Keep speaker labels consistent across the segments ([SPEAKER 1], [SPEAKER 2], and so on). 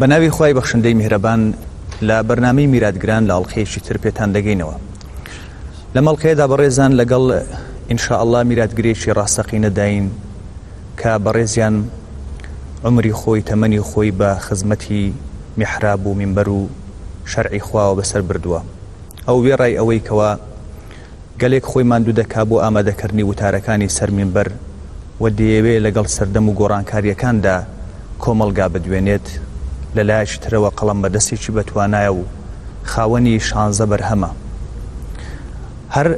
[SPEAKER 1] بە ناوی خی بەخشندەی میهرەبان لە بەرنامی میراتگران لە ئەڵلقەیەکی تر پێتان دەگەینەوە لە مەڵکەیەدا بەڕێزان لەگەڵ ئینشاءله میراتگرێکی ڕاستەقینە داین کە بەڕێزیان عمری خۆی تەمەنی خۆی بە خزمەتی میحراب و میمبەر و شەرعی خواوە بەسەر بردووە ئەو وێڕای ئەوەی کەوە گەلێک خۆی ماندوو دەکا بۆ ئامادەکردنی وتارەکانی سەرمینبەر و دەیەوێ لەگەڵ سەردەم و گۆڕانکاریەکاندا کۆمەلگا بدوێنێت لە لایش ترەوە قەڵم بە دەستێکی بەتوانایە و خاوەنی شانزە بەرهەمە هەر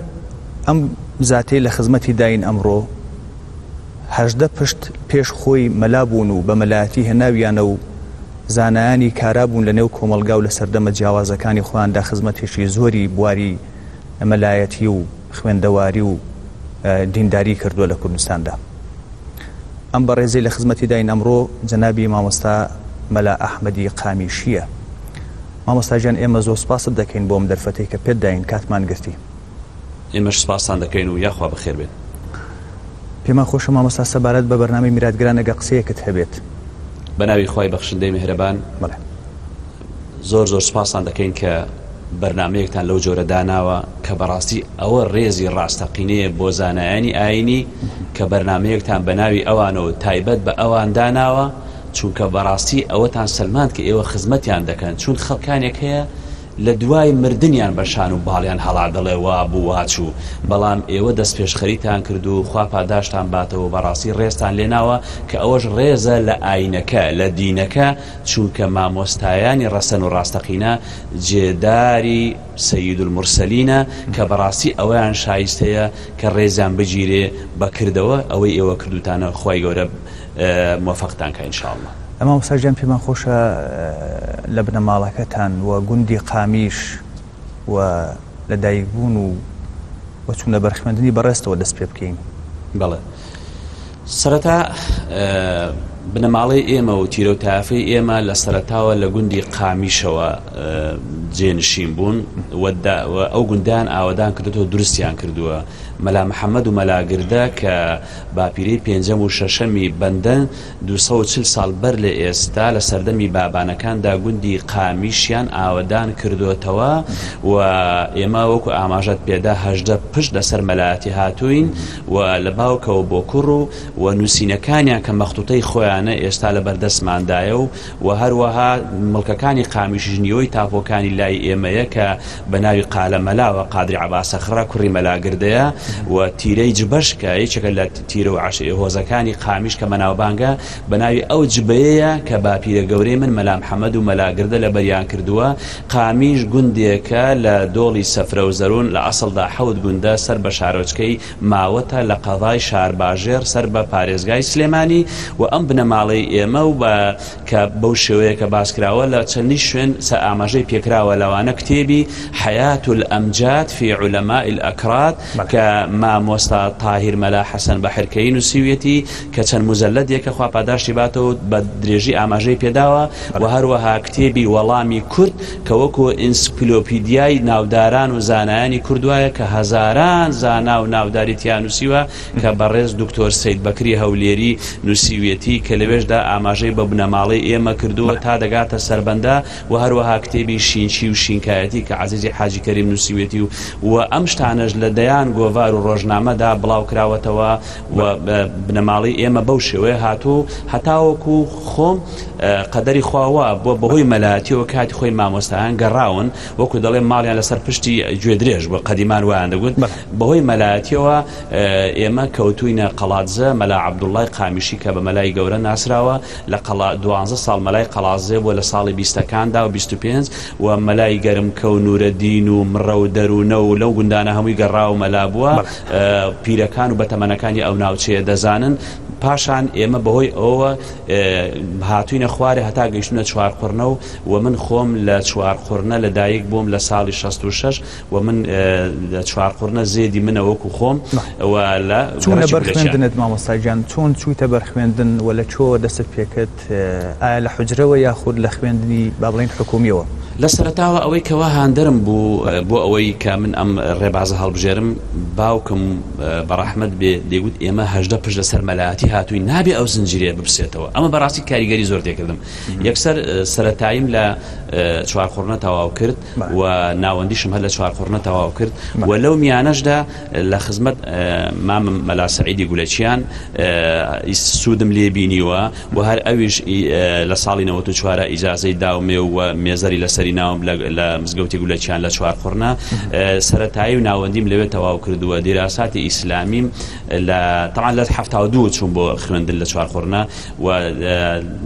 [SPEAKER 1] ئەم زاتەی لە خزمەتی داین ئەمڕۆ هەشدە پشت پێش خۆی مەلابوون و بە مەلاەتی هێناویانە و زانایانی کارابوون لە نێو کۆمەلگا و لە سەردەمە جیاوازەکانی خۆیاندا خزمەتێکی زۆری بواری مەلایەتی و خوێندەواری و دینداری کردووە لە کوردستاندا ئەم بە ڕێزی لە خزمەتی داین ئەمڕۆ جەنابی مامۆستا مەلا ئەحمەدی قامیشیە مامۆستاژیان ئێمە زۆر سپاست دەکەین بۆم دەرفەتی کە
[SPEAKER 2] پێداین کاتمان گرتی ئێمەش سپاسان دەکەین و یاخوا بەخێر بێت
[SPEAKER 1] پێمان خۆشە مامۆستا سەبارەت بە بەرنامی میراتگرانەگە قسەیەکت هەبێت
[SPEAKER 2] بەناوی خی بەخشندەی مهرەبان بڵێ زۆر زۆر سپاسان دەکەین کە بەرنمەیەکتان لەو جۆرە داناوە کە بەڕاستی ئەوە ڕێزی ڕاستەقینەیە بۆ زانایانی ئاینی کە بەرنمەیەکتان بەناوی ئەوانەوە تایبەت بە ئەوان داناوە چونکە بەڕاستی ئەوەتان سلمان کە ئێوە خزمەتیان دەکەن چون خەڵکانێک هەیە لە دوای مردیان بەشان و باڵیان هەڵا دەڵێ وا بوو واچوو بەڵام ئێوە دەست پێشخەریتان کرد و خوا پاداشتان باتەوە بەڕاستی ڕێستان لێناوە کە ئەوەش ڕێزە لە ئاینەکە لە دینەکە چونکە مامۆستایانی ڕەسەن و ڕاستەقینە جێداری سەید المرسلینە کە بەڕاستی ئەویان شایستەیە کە ڕێزان بگیرێ بەکردەوە ئەوەی ئێوە کردوتانە خی گەورە مۆفقتان کە ئینشاءله
[SPEAKER 1] ئەمە وسەرجان پێمان خۆشە لە بنەماڵەکەتان وە گوندی قامیش و
[SPEAKER 2] لەدایک بوون و وەچون لە بەرخمەندنی بەڕێستەوە دەست پێ بکەین بەڵێ سرەتا بنەماڵی ئێمە و تیرە و تافی ئێمە لە سەرتاوە لە گوندی قامیشەوە جێنشین بوون ئەو گوندان ئاوادان کردێتەوە درستیان کردووە مەلا محەممەد و مەلاگردە کە باپیری پێنجەم و شەشەمی بەندەن 240 ساڵ بەر لە ئێستا لە سەردەمی بابانەکاندا گوندی قامیشیان ئاوادان کردوێتەوە و ئێمە وەکو ئاماژەت پێداهدە پشت لەسەر مەلاتی هاتوین و لە باوکەوە بۆ کوڕ و و نووسینەکانیان کە مەختوتەی خۆیان ملکەکانە ئێستا لە بەردەستماندایە و و هەروەها ملکەکانی قامیشژنیەوەی تاپۆکانی لای ئێمەیە کە بە ناوی قالە مەلاوە قادری عباسەخرا کوڕی مەلاگردەیە و تیرەی جبەشکە یەکێکە لە تیرە و عاشی هۆزەکانی قامیش کە مەناوبانگە بە ناوی ئەو جبەیە کە باپیرە گەورەی من مەلام حەمەد و مەلاگردە لە بەریان کردووە قامیش گوندێکە لە دۆڵی سەفرە و زەرون لە ئەسڵدا حەوت گوندە سەر بە شارۆچکەی ماوەتە لە قەڵای شارباژێر سەر بە پارێزگای سلێمانی و ئەم بنە ماڵی ئێمە و بە کە بەو شێوەیە کە باسکراوە لە چەندی شوێن سە ئاماژەی پێکراوە لەوانە کتێبی حیات و ئەمجات فی علەما ئەکرات کە مامۆستا تاهیر مەلا حەسەن بە حرکەی نووسویەتی کە چەند مزەلە دیەکە خواپاداشتی باتەوە بە درێژی ئاماژەی پێداوە و هەروەها کتێبی وەڵامی کورد کە وەکو ئینسپلۆپیدیای ناوداران و زانایانی کوردوایە کە هەزاران زانا و ناوداریتیان نووسیوە کە بەڕێز دکتۆر سید بەکری هەولێری نووسویەتی کە لەوێشدا ئاماژەی بە بنەماڵی ئێمە کردووە تا دەگاتە سربەندا و هەروەها کتێبی شینچی و شینکایەتی کە عزیزی حاجیکەری نووسیوێتی و و ئەم شتانەش لە دەیان گۆڤار و ڕۆژنامەدا بڵاو کراوەتەوە و بنەماڵی ئێمە بەو شێوەیە هاتوو هەتاوەکو خۆم قەدەری خواوە بۆ بەهۆی مەلاتیەوە کاتی خۆی مامۆستایان گەڕاون وەکو دەڵێ ماڵیان لەسەر پشتی گوێ درێژ بە قەدیمان ویان دەگوت بەهۆی مەلاتیەوە ئێمە کەوتوینە قەڵاتزە مەلا عبدوڵای قامیشی کە بە مەلای گەورە ئەمە ناسراوە لە 12 ساڵ مەلای قەلازێ بۆ لە ساڵی بیستەکاندا و 25 و مەلای گەرم کە و نورەدین و مڕە و دەروونە و لەو گوندانە هەمووی گەڕا و مەلا بووە پیرەکان و بەتەمەنەکانی ئەو ناوچەیە دەزانن پاشان ئێمە بەهۆی ئەوە هاتوینە خوارێ هەتا گەیشتونە چوارخورنە و و من خۆم لە چوارخورنە لەدایک بووم لە ساڵی 66 و من چوارخورنە زێدی منەوەکو خۆم چون لە بەرخێندنت
[SPEAKER 1] مامەساجان چۆن چوویتە بەرخوێندن و لە چۆ دەست پێکت ئایا لە حجرەوە یاخود لە خوێندنی با بڵین حکومیەوە.
[SPEAKER 2] لە سەرتاوە ئەوەی کەوا هاندرم بوو بۆ ئەوەی کا من ئەم ڕێبازە هەڵبژێرم باوکم بەڕحمد بێ دەیگوت ئێمە هەدە پشت لە سەرمەلاتی هاتووی نابێ ئەو زنجیرێ ببسێتەوە ئەمە بەڕاستی کاریگەری زۆر تێکردم یەکسەر سەتایم لە چوارخۆرنە تەواو کرد و ناوەندیشم هەر لە چوارخۆرنە تەواو کرد و لەو میانەشدا لە خزمەت مامم مەلاسەعیدی گولەچیان سوودم لێبینیوە و هەر ئەویش لە ساڵی 94 ئیجاازەی داومێ و مێزەری لەسەری سەری ناوم لە مزگەوتی گولە چیان لە چوارخورنا سەتایی و ناوەندیم لەوێت تەواو کردووە دیراساتی ئیسلامیم لە تەعاان لە ه دوو چوون بۆ خوێندن لە چوارخورنا و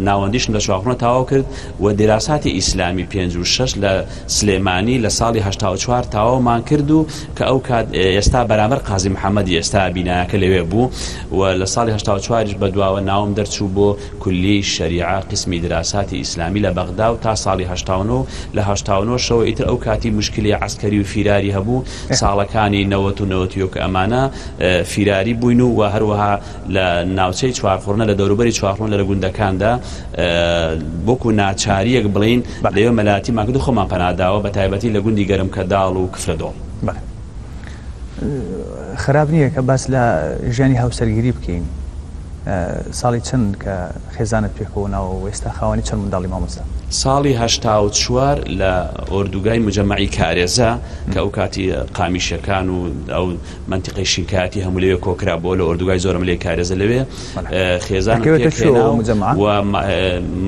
[SPEAKER 2] ناوەندیش لە چوارخورنا تەواو کرد و دیراساتی ئیسلامی 56 لە سلێمانی لە ساڵی 1940 تاوامان کرد و کە ئەو کات ئێستا بەرامەر قازی محەممەدی ئێستا بینایەکە لەوێ بوو و لە ساڵی 1940ش بەدواوە ناوم دەرچوو بۆ کولی شریعە قسمی دراساتی ئیسلامی لە بەغدا و تا ساڵی 1970 لە هشتاەوە ئیتر ئەو کاتی مشکلی عسکەری و فیراری هەبوو ساڵەکانی 90 کە ئەمانە فیراری بووین و و هەروەها لە ناوچەی چوارخۆرنە لە دەوروبەری چوارخۆن لە گوندەکاندا بۆکو ناچاریەک بڵین لەوێ مەلاتی ماکرد خۆمان پەناداوە بە تایبەتی لە گوندی گەرم کەداڵ و کفرەدۆڵ
[SPEAKER 1] خراب نییە کە باس لە ژیانی هاوسەرگیری بکەین
[SPEAKER 2] ساڵی چەند کە
[SPEAKER 1] خێزانت پێکەوە ناوە ئێستا خاوەنی چەند منداڵی
[SPEAKER 2] مامۆستا ساڵی هشتا و چوار لە ئۆردوگای مجەمعی کارێزە کە ئەو کاتی قامیشەکان و ئەو منتیقی شینکاتی هەموو لەوێ کۆکرا بۆ لە ئۆردوگای زۆرم لێ کارێزە لەوێ خێزان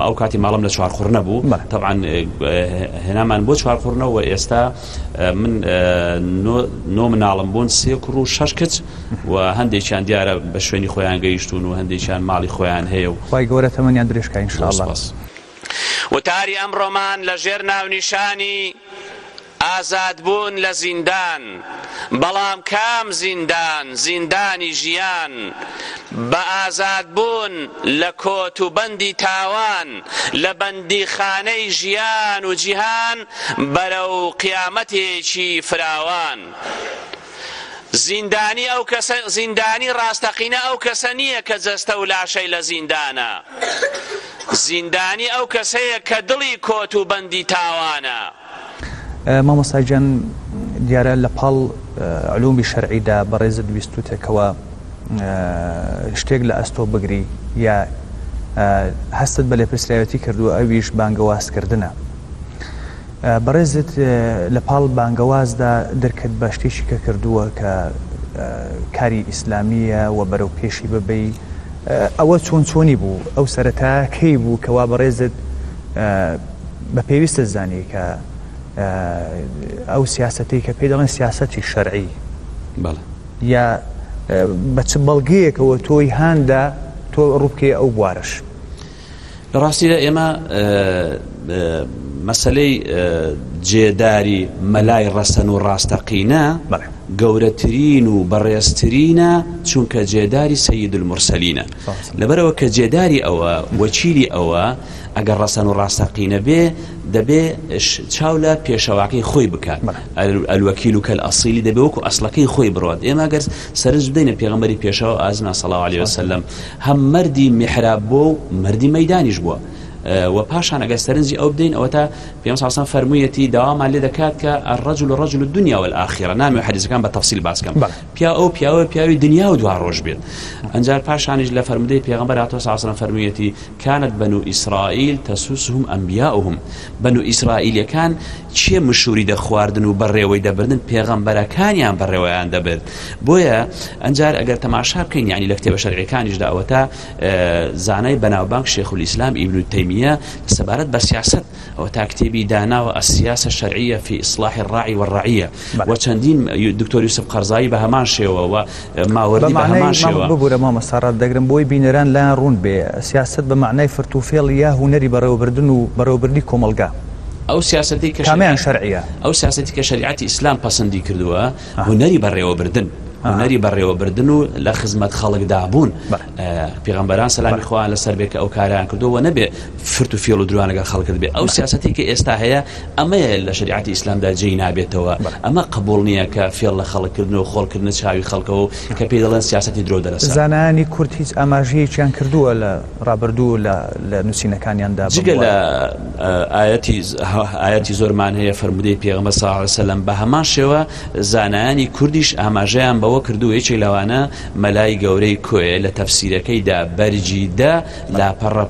[SPEAKER 2] ئەو کاتی ماڵم لە چوارخور نەبوو تەعاان هێنامان بۆ چوارخورنەوە ئێستا من نۆ مناڵم بوون سێ کوڕ و شش کچ و هەندێکیان دیارە بە شوێنی خۆیان گەیشتون و هەندێکیان ماڵی خۆیان هەیە و خی گەورە تەمەنیان درێژکە ئینشاءڵ.
[SPEAKER 3] وتاری ئەمڕۆمان لە ژێر ناونیشانی ئازادبوون لە زیندان بەڵام کام زیندان زیندانی ژیان بە ئازادبوون لە کۆت و بەندی تاوان لە بەندی خانەی ژیان و جیهان بەرەو قیامەتێکی فراوان. زیندانی ئەو کەسە زیندانی ڕاستەقینە ئەو کەسە نییە کە جەستە و لاشەی لە زیندانە زیندانی ئەو کەسەیە کە دڵی کۆت و بەندی تاوانە
[SPEAKER 1] مامەساجان دیارە لە پاڵ علومی شەرعیدا بەڕێزە دویستوتێکەوە شتێک لە ئەستۆ بگری یا هەستت بە لێپرسراوەتی کردووە ئەویش بانگەوازکردنە بەڕێزت لە پاڵ بانگەوازدا دەرکت بە شتێکی کە کردووە کە کاری ئیسلامیە و بەرەو پێشی ببی ئەوە چۆن چۆنی بوو ئەو سەرەتا کەی بوو کەوا بەڕێزت بە پێویستە زانی کە ئەو سیاستی کە پێی دەڵێن سیاستی شەرعی یا بە چ بەڵگەیەکەوە تۆی هاندا تۆ ڕووبکێ ئەو بوارش
[SPEAKER 2] لە ڕاستیدا ئێمە مەسلەی جێداری مەلای ڕەسەن و ڕاستەقینە گەورەترین و بەڕێزترینە چونکە جێداری سەید المرسلینە لەبەرەوە کە جێداری ئەوە وەچیری ئەوە ئەگەر ڕەسەن و ڕاستەقینە بێ دەبێ چاو لە پێشەواقی خۆی بکات ئەلوەکیل و کەل ئەسیلی دەبێ وەکو ئەسلەکەی خۆی بڕات ئێمە گەرز سرج بدەینە پێغمەری پێشەوە ئازنا سەڵاو علی وسلم هەم مردی میحراب بۆ و مردی مەدانیش بووە و پاشان ئەگە سەرنجی ئەو بدەین ئەوە تا پێم ساسان فەرموویەتی داوامان لێ دەکات کە ڕجل و ڕجل و دنیا و ئاخیرە نامی حەدیزەکان بە تەفسیل باسکەم پیا ئەو پیاوە پیاوی دنیا و دوا ڕۆژ بێت ئەنجار پاشانیش لە فەرمودەی پێغمبەر تۆ ساسان فەرموویەتی کانت بەن و ئیسرائیل تەسووسهم ئەمبیا وهم بەن و ئیسرائیلەکان چێ مشوری دەخواردن و بەڕێوەی دەبردن پێغەمبەرەکانیان بەڕێوەیان دەبرد بۆیە ئەنجار ئەگەر تەماشا بکەین ینی لە کتێبە شەرەکانیشدا ئەوەتا زانای بەناوبانک شێخول ئیسلام ئیبن تەیمیە سەبارەت بە سیاست ئەوە تا کتێبی داناوە ئەسیاسە شەرعیە فی ئیسلاحی ڕاعی وەڕعە وە چەندین دکتۆری یوسف قەرزایی بە هەمان شێوەوە ماوەردی بە هەمان شێوە
[SPEAKER 1] ببوورە مامەسارات دەگرم بۆی بینەران لایەن ڕوون بێ سیاست بە معنای فرتوفێڵ یا هوەری بەڕێوەبردن و بەڕێوەبردی کۆمەلگا
[SPEAKER 2] ئەو سیاستی کە کامیان شەرعە ئەو سیاستی کە شریعتی ئیسلام پەسەندی کردووە هوەری بەڕێوەبردن هوەری بەڕێوەبردن و لە خزمەت خەڵکدا بوون پیغمبەران سەلامی خۆیان لەسەر بێت کە ئەو کاریان کردووە نەبێ فرت و فێڵ و دروانەگە خەڵکرد بێ ئەو سیاستی کە ئێستا هەیە ئەمەیە لە شریعتی ئیسلامدا جێی نابێتەوە ئەمە قبول نییە کە فێڵ لە خەڵکردن و خۆڵکردن چاوی خەڵکەوە کە پێ دەڵێن سیاستی درۆ دەرە
[SPEAKER 1] زانانی کورت هیچ ئاماژەیەکیان کردووە لە ڕابردوو لە نووسینەکانیاندا جگە لە
[SPEAKER 2] ئاەتی زۆرمان هەیە فرمودەی پێغمە ساوەسە لەم بە هەمان شێوە زانایانی کوردیش ئاماژەیان بەوە ئەوە کردو یەکێک لەوانە مەلای گەورەی کۆیە لە تەفسیرەکەیدا بەرجیدا لاپەڕە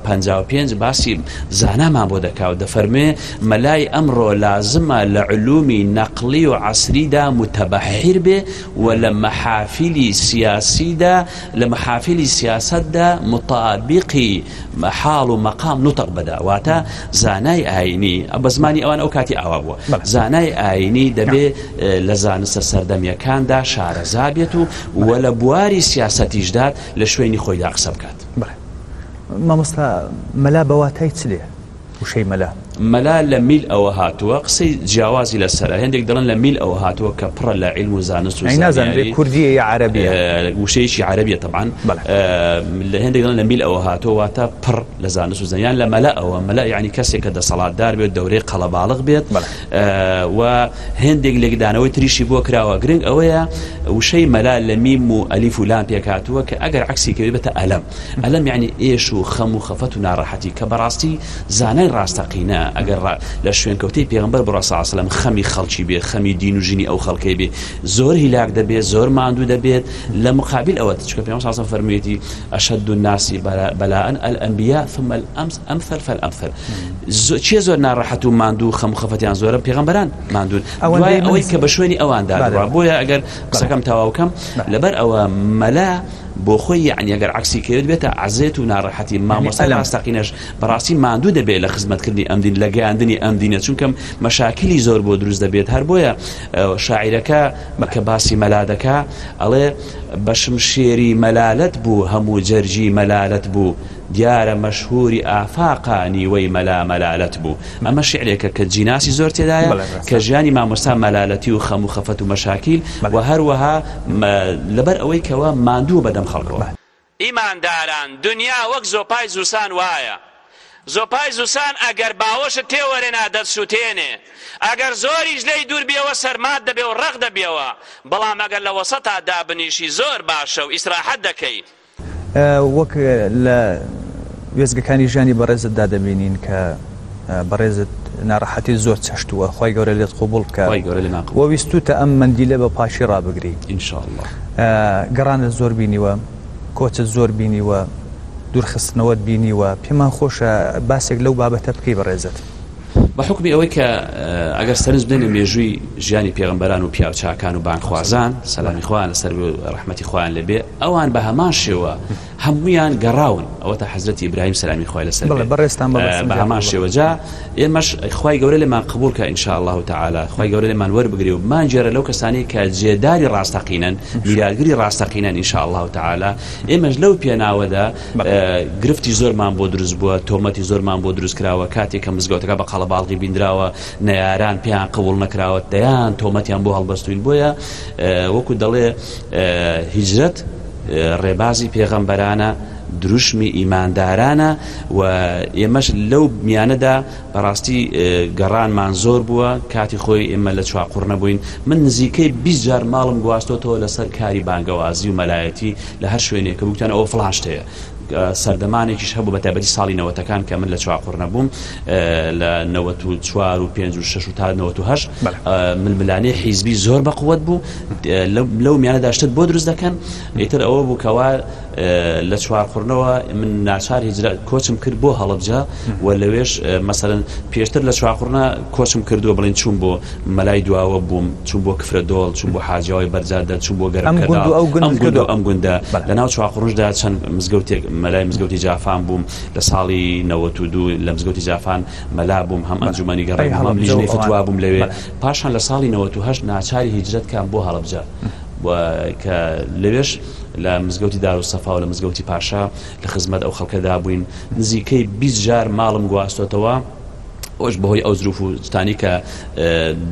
[SPEAKER 2] پێ باسی زانامان بۆ دەکاو دەفەرمێ مەلای ئەمڕۆ لازمە لە علومی نەقلی و عسریدا متەبەحیر بێ و لە مەحافلی سیاسیدا لە مەحافلی سیاستدا مطابقی مەحاڵ و مەقام نوتەق بدا واتە زانای ئاینی ئە بە زمانی ئەوان ئەو کاتی ئاوا بووە زانای ئاینی دەبێ لە زانستە سەردەمیەکاندا شارەزاد بێت و وە لە بواری سیاسەتیشداد لە شوێنی خۆیدا قسە بکات
[SPEAKER 1] مامۆستا مەلا بەواتای چلێ وشەی
[SPEAKER 2] مەلا مەلا لە میل ئەوە هاتووە قسەی جیاوازی لەسەر هەندێک دڵن لە میل ئەوە هاتووە کە پڕە لە علم و زانست و نازانێت کوردیە یا عربی وشەیەکی عربیە تەبان لە هەندێک دڵن لە میل ئەوە هاتووە تا پڕ لە زانست و زەنیان لە مەلا ئەوە مەلا یعنی کەسێک کە دەسەڵاتدار بێت دەورەی قەڵەباڵق بێت و هەندێک لێکدانەوەی تریشی بۆ کراوە گرنگ ئەوەیە وشەی مەلا لە میم و ئەلیف و لام پێکاتووە کە ئەگەر عکسی کەوێ بێتە ئەلم ئەلم یعنی ئێش و خەم و خەفەت و ناڕەحەتی کە بەڕاستی زانە ئەوانەی ڕاستەقینە ئەگەر لە شوێنکەوتی پێغمبەر بڕساسلم خەمی خەڵکی بێ خەمی دین و ژینی ئەو خەڵکەی بێ زۆر هیلاک دەبێت زۆر ماندوو دەبێت لە مقابل ئەوە چکە پێ ساسە فەرمیێتی ئەشەد و ناسی بەلاەن ئەل ئەمبیا فمە ئەمس ئەمفەر فەل ئەمفەر چێ زۆر ناڕەحەت و ماندوو خەم خەفەتیان زۆرە پێغمبەران ماندون ئەوەی کە بە شوێنی ئەواندا بۆیە ئەگەر قسەکەم تەواوکەم لەبەر ئەوە مەلا بۆ خۆی یعنیەگەر عکسی کرد بێتە عزێت و ناڕەحەتی مامۆستا لە ئاستاقینەش بەڕاستی ماندوو دەبێت لە خزمەتکردنی ئەمدین لە گەیاندنی ئەمدینە چونکەم مەشاکلی زۆر بۆ دروست دەبێت هەر بۆیە شاعیرەکە بەکە باسی مەلادەکە ئەڵێ بەشم شێری مەلالت بوو هەموو جەرجی مەلالت بوو دیارە مەشهوری ئافاقانی وەی مەلا مەلالەت بوو ئەمە شعرێکە کە جیناسی زۆر تێدایە کە ژیانی مامۆستا مەلالەتی و خەم و خەفەت و مەشاکیل و هەروەها لەبەر ئەوەی کەەوە ماندوو بەدەم خەڵکەوە
[SPEAKER 3] ئیمانداران دنیا وەک زۆپای زوسان وایە زۆپای زوسان ئەگەر باوەشت تێوەرێنا دەسووتێنێ ئەگەر زۆریش لی دوور بێەوە سەرمات دەبێ و ڕق دەبێەوە بەڵام ئەگەر لە وەسەتا دابنیشی زۆر باشە و ئیسراحەت دەکەیت
[SPEAKER 1] وەک لە وێزگەکانی ژیانی بەڕێزت دادەبینین کە بەڕێزت ناڕەحەتی زۆر چەشتووە خی گەورە لێت قوبول
[SPEAKER 2] بکەویستوتە
[SPEAKER 1] ئەم مندی لە بە پاشی ڕابگری ئینشاءله گەڕانە زۆر بینیوە کۆچە زۆر بینیوە دوورخستنەوەت بینیوە پێمان خۆشە باسێک لەو بابەتە بکەی بەڕێزت
[SPEAKER 2] بە حکمی ئەوەی کە ئەگەر سەرنج بدەن لە مێژووی ژیانی پێغمبەران و پیاوچاکان و بانخوازان سەلامی خوان لەسەر ڕحمەتی خۆیان لەبێ ئەوان بە هەمان شێوە هەمویان گەڕاون ئەوەتە حەزرەتی ئبراهیم سلامی خخوای لەسەر بەڕێستان بە هەمان شێوەجا ئێمەش خی گەورە لێمان قبول کە ئینشاء الله تعالا خی گەورە لێمان وەربگری و مانجیێرە لەو کەسانی کە جێداری ڕاستەقینەن میراگری ڕاستەقینەن ئینشاء الله تعالا ئێمەش لەو پێناوەدا گرفتی زۆرمان بۆ دروست بووە تۆمەتی زۆرمان بۆ دروست کراوە کاتێک کە مزگەوتەکە بە قەڵەباڵغی بیندراوە نەیاران پێیان قبول نەکراوە دەیان تۆمەتیان بۆ هەڵبەستوین بۆیە وەکو دەڵێ هیجرەت ڕێبازی پێغەمبەرانە دروشمی ئیماندارانە و ئێمەش لەو میانەدا بەڕاستی گەڕانمان زۆر بووە کاتی خۆی ئێمە لە چواقڕ نەبووین من نزیکەی بیجار ماڵم گواستۆتەوە لەسەر کاری بانگەوازی و مەلایەتی لە هەر شوێنێککە بووتان ئەوە فلاشتەیە سەردەمانێکیش هەبوو بە تایبەتی ساڵی نەوەتەکان کە من لە چواقڕ نەبووم لە نەوە چوار و پێ شش تا ه ململانێ حیزبی زۆر بە قوت بوو لەو میانە داشتت بۆ دروست دەکەن ئیتر ئەوە بووکەوا لە چوارخورنەوە من ناچار کۆچم کرد بۆ هەڵبجا و لەوێش مەسەرن پێشتر لە چوارخورنە کۆچم کردووە بڵین چوون بۆ مەلای دواوە بووم چوون بۆ کفرە دۆڵ چوون بۆ حاجەوەی بەرزادە چوون بۆ گەرمکردو ئەم گوندە لەناو چواخڕژدا چەند مزگەوتێک مەلای مزگەوتی جافان بووم لە ساڵی 92 لە مزگەوتی جافان مەلا بووم هەم ئەنجومی گەڕی هەڵام لیژنەی فتوا بووم لەوێ پاشان لە ساڵی 98 ناچاری هیجرەت کام بۆ هەڵبجا کە لەوێش لە مزگەوتی دار و سەفا و لە مزگەوتی پاشا لە خزمەت ئەو خەڵکەدا بووین نزیکەی 20 جار ماڵم گواستۆتەوە ئەوش بەهۆی ئەو زروف و ستانی کە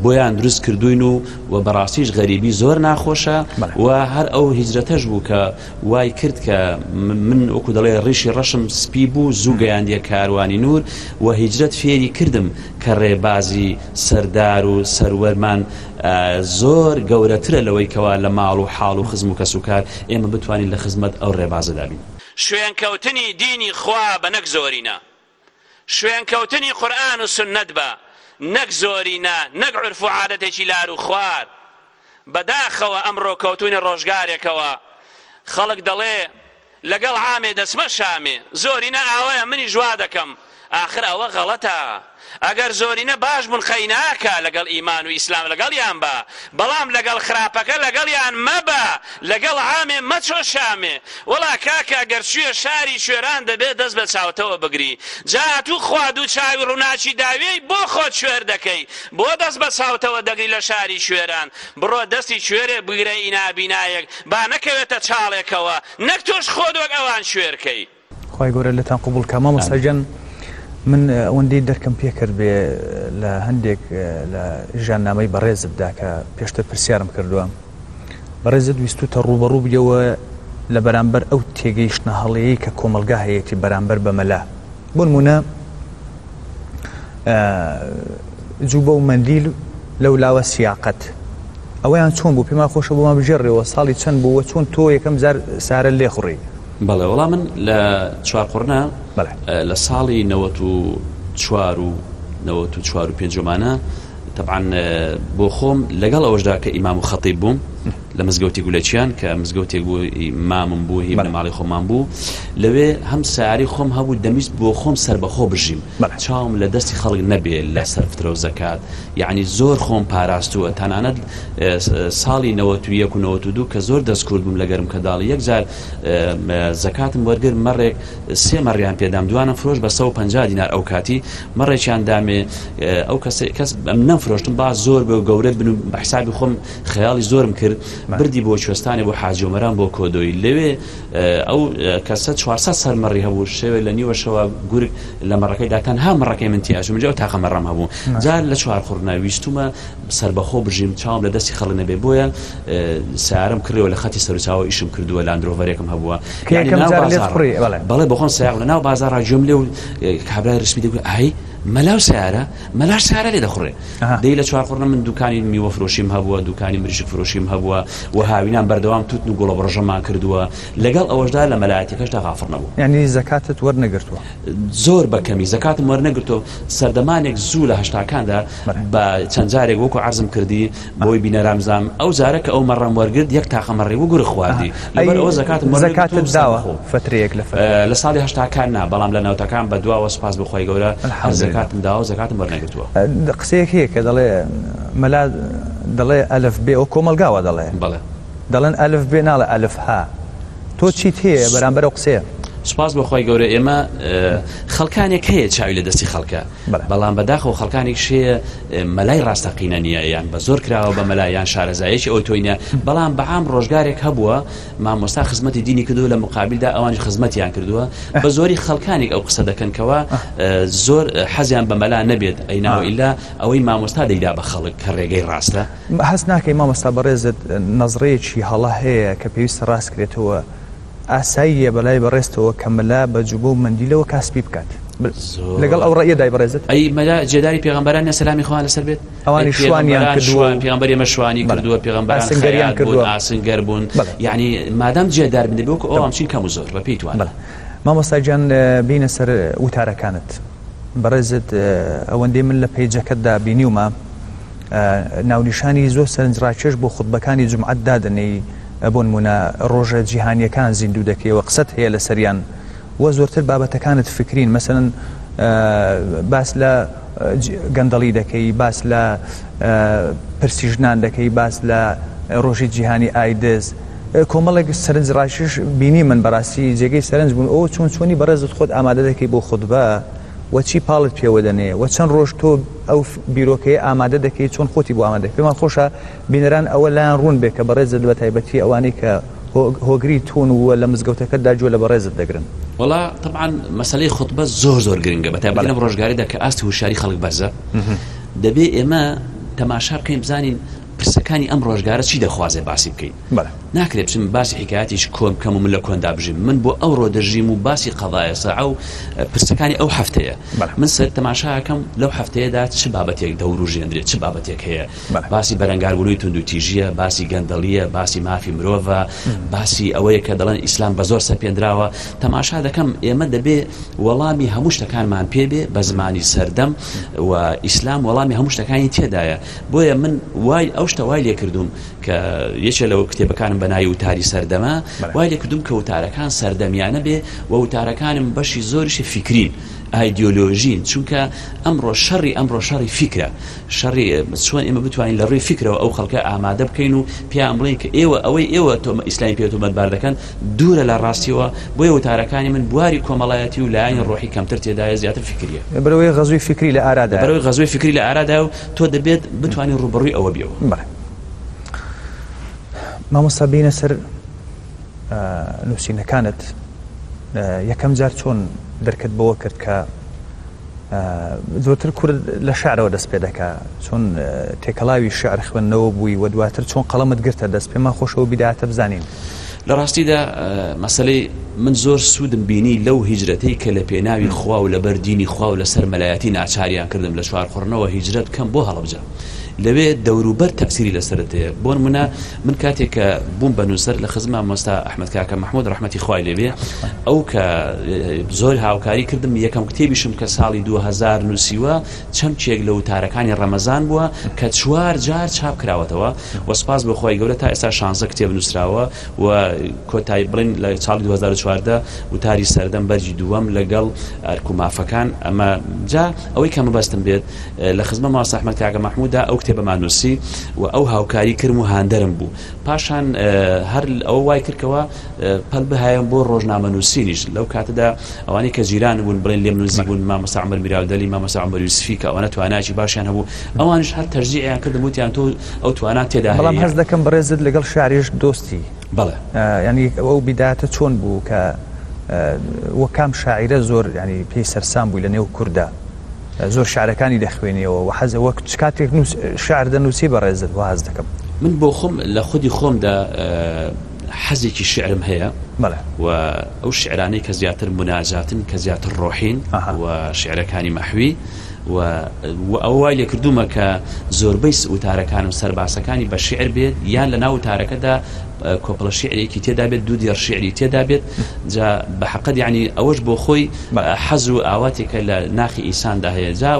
[SPEAKER 2] بۆیان دروست کردوین و و بەڕاستیش غەریبی زۆر ناخۆشە و هەر ئەو هیجرەتەش بوو کە وای کرد کە من وەکو دەڵێ ڕیشی ڕەشم سپی بوو زوو گەیاندیە کاروانی نور و هیجرەت فێری کردم کە ڕێبازی سەردار و سەروەرمان زۆر گەورەترە لەوەی کەوا لە ماڵ و حاڵ و خزم و کەسوکار ئێمە بتوانین لە خزمەت ئەو ڕێبازە دابین.
[SPEAKER 3] شوێنکەوتنی دینی خوا بە نەک زۆرینە. شوێنکەوتنی قورآن و سنت بە نەک زۆرینە نەک عرف و عادەتێکی لار و خوار بەداخەوە ئەمڕۆ کەوتونی ڕۆژگارێکەوە خەڵک دەڵێ لەگەڵ عامێ دەسمە شامێ زۆرینە ئاوایە منی ژوا دەکەم آخر ئەوە غەڵەتە ئەگەر زۆرینە باش بوون خەیناکە لەگەڵ ئیمان و ئیسلام لەگەڵیان بە بەڵام لەگەڵ خراپەکە لەگەڵیان مەبە لەگەڵ عامێ مەچۆ شامێ وڵا کاکە گەر شوێ شاری شوێران دەبێت دەست بە چاوتەوە بگری جااتوو خواد و چاوی ڕووناچی داوێی بۆ خۆت شوێر دەکەی بۆ دەست بە چاوتەوە دەگری لە شاری شوێران بڕۆ دەستی شوێرێ بگرە ئینابینایەک با نەکەوێتە چاڵێکەوە نەک تۆش خۆدۆک ئەوان شوێرکەی
[SPEAKER 1] خی گەورە لەتان قوبولکە مامە سەرجەن من ئەوەندەی دەرکەم پێکرد بێ لە هەندێک لە ژیاننامەی بەڕێزبدا کە پێشتر پرسیارم کردووە بەڕێزە دویستوتە ڕوبەڕوو بگەوە لە بەرامبەر ئەو تێگەی شنەهاڵەیە کە کۆمەلگا هەیەی بەرامبەر بەمەلا بۆ نمونە جووبە و مندیل لەو لاوە سیاقەت ئەویان چۆن بوو پێما خۆشە بۆ ما بژێڕێەوە ساڵی چەند بووە چۆن تۆ یەکەم زار سارە لێ خوڕی
[SPEAKER 2] بەڵێ وەڵام من لە چوارخورنا لە ساڵی نەوەت و چوار و نەوەت و چوار و پێنجمانە تەبعاان بۆ خۆم لەگەڵ ئەوەشدا کە ئیمام و خەتی بووم لە مزگەوتی گولەچیان کە مزگەوتێک بوو مامم بوو هی ماڵی خۆمان بوو لەوێ هەم ساری خۆم هەبوو دەمیست بۆ خۆم سربەخۆ بژیم چاوم لە دەستی خەڵک نەبێ لە سەرفترە و زەکات یعنی زۆر خۆم پاراستووە تەنانەت ساڵی نەوەتویەک و نەوەتو دوو کە زۆر دەستکرد بم لە گەرم کەداڵی یەکجار زەکاتم وەرگر مەڕێک سێ مەڕیان پێدام دوانە فرۆش بە 150 دینار ئەو کاتی مەڕێکیان دامێ ئەو کەس کەس نەفرۆشتم با زۆر بە گەورە بن و بەحسابی خۆم خەیاڵی زۆرم کرد بردی بۆ کوێستانی بۆ حاجۆمەران بۆ کۆدۆی لەوێ ئەو کەسە 400 سەرمەڕی هەبوو شێوێ لە نیوەشەوە گورگ لە مەڕەکەیدا تەنها مەڕەکەی منتییاژم جا تاقە مەڕەم هەبوو جار لە چوار خوڕناویستمە سربەخۆ بژیم چاوم لە دەستی خەڵ نەبێ بۆیە سارم کردەوە لە خەتی سەرچاوە ئیشم کردووە لاندۆڤەرێکم هەبووە بەڵێ بخۆم سیاق لە ناو بازار ڕاجۆم لێ و کابرای ڕسمی دەگوی ئای مەلاو سیارە مەلا سیارە لێ دەخڕێ دەی لە چوارخڕە من دوکانی میوە فرۆشیم هەبووە دوکانی مریشک فرۆشیم هەبووە و هاوینان بەردەوام توت و گوڵە بڕژەما کردووە لەگەڵ ئەوەشدا لە مەلایەتەکەشدا غافر نەبوو ینی زکاتت وەرنەگرتووە زۆر بەکەمی زکاتم وەرنەگرتەوە سەردەمانێک زوو لە هەشتاکاندا بە چەندجارێک وەکو عزم کردی بۆی بینەرامزام ئەو جارە کە ئەو مەڕم وەرگرت یەک تاخەمەڕێ و گورە خواردی ئەوە زکاتم زکاتت داوە فترێک لە ساڵی هەشتاکان نا بەڵام لە ناوتەکان بە دواوە سپاس بخۆی گەورە هەرزەکە زکاتم داوە زکاتم بەرنەگرتووە
[SPEAKER 1] قسەیەک هەیە کە دەڵێ مەلا دەڵێ ئەلف بێ ئەو کۆمەلگاوە
[SPEAKER 2] دەڵێ بڵێ دەڵێن ئەلف بێ ناڵە ئەلف ها تۆ چیت هەیە بەرامبەر قسەیە سپاس بەخوای گەورە ئێمە خەڵکانێک هەیە چاوی لە دەستی خەڵکە بەڵام بەداخەوە خەڵکانێک شەیە مەلای ڕاستەقینە نییە یان بە زۆر کراوە بە مەلایان شارەزایەکی ئۆتۆینە بەڵام بەعام ڕۆژگارێک هەبووە مامۆستا خزمەتی دینی کردو لە مقابلدا ئەوانی خزمەتیان کردووە بە زۆری خەڵکانێک ئەو قسە دەکەنکەوە زۆر حەزیان بە مەلا نەبێت ئەیناوە ئللا ئەوەی مامۆستا دەیدا بە خەڵک کە ڕێگەی ڕاستە
[SPEAKER 1] هەست ناکەی مامۆستا بەڕێزت نەزڕەیەکی هەڵە هەیە کە پێویستە ڕاستکرێتەوە. ئاساییە بەلای بەڕێستەوە کەمەلا بەجوبە و مندیلەوە کاسپی بکات لەگەڵ ئەو
[SPEAKER 2] ڕێە دای بەڕێزت ئەی مەلا جێداری پێغمبەران سەسلامی خوان لەسەر بێت ئەوانی شوانیان شوان پێغمبەری مەشوانی کردووە پێغمبەر سنگریان کردووە ئاسنگەر بوون یعنی مادام جێدار بنێ بۆکە ئەو ئەمچین کەم زۆر بە پێیتوان
[SPEAKER 1] مامۆساجان بینە سەر وتارەکانت بەڕێزت ئەوەندەی من لە پێیجەکەتدا بینیومە ناونیشانی زۆر سەرنجڕاکێش بۆ خودبەکانی جمعەت دادنەی بۆن مونە ڕۆژە جیهانیەکان زیندوو دەکەیەوە قسەت هەیە لە سەریان وە زۆرتر بابەتەکانت فکرین مەسەن باس لە گەندەڵی دەکەی باس لە پرسیژنان دەکەی باس لە ڕۆژی جیهانی ئایدز کۆمەڵێک سەرنج ڕاشش بینی من بەڕاستی جێگەی سەرنج بوون ئەو چون چۆنی بەڕێزت خۆت ئامادە دەکەی بۆ خودبە وە چی پاڵت پێوە دەنێ وە چەند ڕۆژ تۆ ئەو بیرۆکەیە ئامادە دەکەی چۆن خۆتی بۆ ئامادە پێمان خۆشە بینەران ئەوە لایەن ڕوون بێ کە بەڕێزت بە تایبەتی ئەوانەی کە هۆگری تون وە لە مزگەوتەکە داجووە لە بەڕێزت
[SPEAKER 2] دەگرن وڵا طبعاان مەسلەی خودبە زۆر زۆر گرنگە بە تایبەتم ڕۆژگاریدا کە ئاستی وشاری خەڵک بەرزە دەبێ ئێمە تەماشا بکەین بزانین پرسەکانی ئەم ڕۆژگارە چی دەخوازێ باسی بکەین ناکرێت بچم باسی حکایاتیش کۆم کەم و من لە کۆندا بژیم من بۆ ئەو ڕۆ دەژیم و باسی قەڵایە سەعە و پرسەکانی ئەو هەفتەیە من سەر تەماشاکەم لەو هەفتەیەدا چ بابەتێک دەوروژێنرێت چ بابەتێک هەیە باسی بەرەنگاربوونی تونندوتیژیە باسی گەندەڵیە باسی مافی مرۆڤ باسی ئەوەیە کە دەڵێن ئیسلام بە زۆر سەپێنراوە تەماشا دەکەم ئێمە دەبێ وەڵامی هەموو شتەکانمان پێبێ بە زمانی سەردەم و ئیسلام وەڵامی هەموو شتەکانی تێدایە بۆیە من وای ئەو شتە وای لێ کردووم کە یەکێ لەوە کتێبەکانم بەناوی وتاری سەردەما وای لێکردم کە وتارەکان سەردەمیانە بێ و وتارەکانم بەشی زۆرشی فکرین ئایدیۆلۆژین چونکە ئەمڕۆ شەڕی ئەمڕۆ شەڕی فکرە شەڕی چۆن ئێمە بتوانین لە ڕووی فکرەوە ئەو خەڵکە ئامادە بکەین و پیان بڵین کە ئێوە ئەوەی ئێوە تۆ ئیسلامی پێ تۆمەتبار دەکەن دوورە لە ڕاستیەوە بۆیە وتارەکانی من بواری کۆمەڵایەتی و لایەن ڕۆحی کەمتر تێدایە زیاتر فکریە
[SPEAKER 1] بەرەوەی غەزوی فکری لە ئارادا بەرەوەی
[SPEAKER 2] غەزوی فکری لە ئارادا و تۆ دەبێت بتوانین ڕوبڕووی ئەوە بێەوە.
[SPEAKER 1] مامۆستا بینە سەر نووسینەکانت یەکەم جار چۆن دەرکت بەوە کرد کە زۆرتر کورد لە شعرەوە دەست پێ دەکا چۆن تێکەڵاوی شعر خوێندنەوە بووی و دواتر چۆن قەڵەمت گرتە دەست پێما خۆشەوە بیداتە بزانین.
[SPEAKER 2] لە ڕاستیدا مەسلەی من زۆر سوودم بینی لەو هیجرەتەی کە لە پێناوی خوا و لە بەردینی خوا و لەسەر مەلایەتی ناچاریان کردم لە شوارخڕنەوە هیجرەت کەم بۆ هەڵبجە. لەوێ دەوروبەر تەفسیری لەسرەتەیە بۆن منە من کاتێک کە بووم بە نووسەر لە خزمە مۆستا ئەحمد کاکە مححمود ڕحمەتی خخوای لەوێ ئەو کە زۆر هاوکاری کردم یەکەم کتێبیشم کە ساڵی 2000 نووسیوە چەم چێک لە وتارەکانی ڕەمەزان بووە کە چوار جار چاپ کراوەتەوە وەسپاس بە خۆی گەورە تا ئێستا شانزە کتێب نووسراوە و کۆتایی بڵین لە ساڵ 2014 وتاری سەردەم بەرجی دووەم لەگەڵ ئەرکومافەکان ئەمە جا ئەوەی کەمە بەستم بێت لە خزمە ماسەحمە کاگە مححمودا ئەو کتێبەمان نووسی و ئەو هاوکاری کرم و هاندەرم بوو پاشان هەر ئەو وای کردەوە پەل بهایم بۆ ڕۆژنامە نووسینیش لەو کاتەدا ئەوانی کە زیران بوون بڵێن لێم نووسی بوون ما مەسامر میراودەلی ما مەسامر یوسفی کە ئەوانە تواناکی باشیان هەبوو ئەوانش هەر تەرجیعیان کردبووتیان تۆ ئەو توانات تێدا بەڵام هەز دەکەم
[SPEAKER 1] بڕێزت لەگەڵ شاریش دۆستی بڵێ ینی ئەو بیداتە چۆن بوو کە وەکام شاعرە زۆر ینی پێی سەرسان بووی لە نێو کووردا زۆر شارەکانی
[SPEAKER 2] دەخوێنیەوە و حەز وەک کاتێک شار دەنووسی بە ڕێزت واز دەکەم من بۆ خۆم لە خودی خۆمدا حەزێکی شعرم هەیە و ئەو شعرانی کە زیاتر مناجاتن کە زیاتر ڕۆحین و شعرەکانی مەحوی ئەو وای لێ کردومە کە زۆربەی وتارەکانم سەرباسەکانی بە شعر بێت یان لە ناو وتارەکەدا کۆپڵە شعرێکی تێدا بێت دوو دیێر شعری تێدا بێت جا بە حقت ینی ئەوەش بۆ خۆی حەز و ئاواتێکە لە ناخی ئیساندا هەیە جا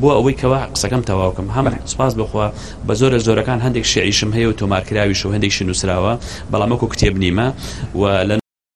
[SPEAKER 2] بۆ ئەوەی کەوا قسەکەم تەواوکەم هەم سپاس بخوا بە زۆرە زۆرەکان هەندێک شعیشم هەیە و تۆمارکراویش و هەندێک شنووسراوە بەڵامەکو کتێب نیمە و لە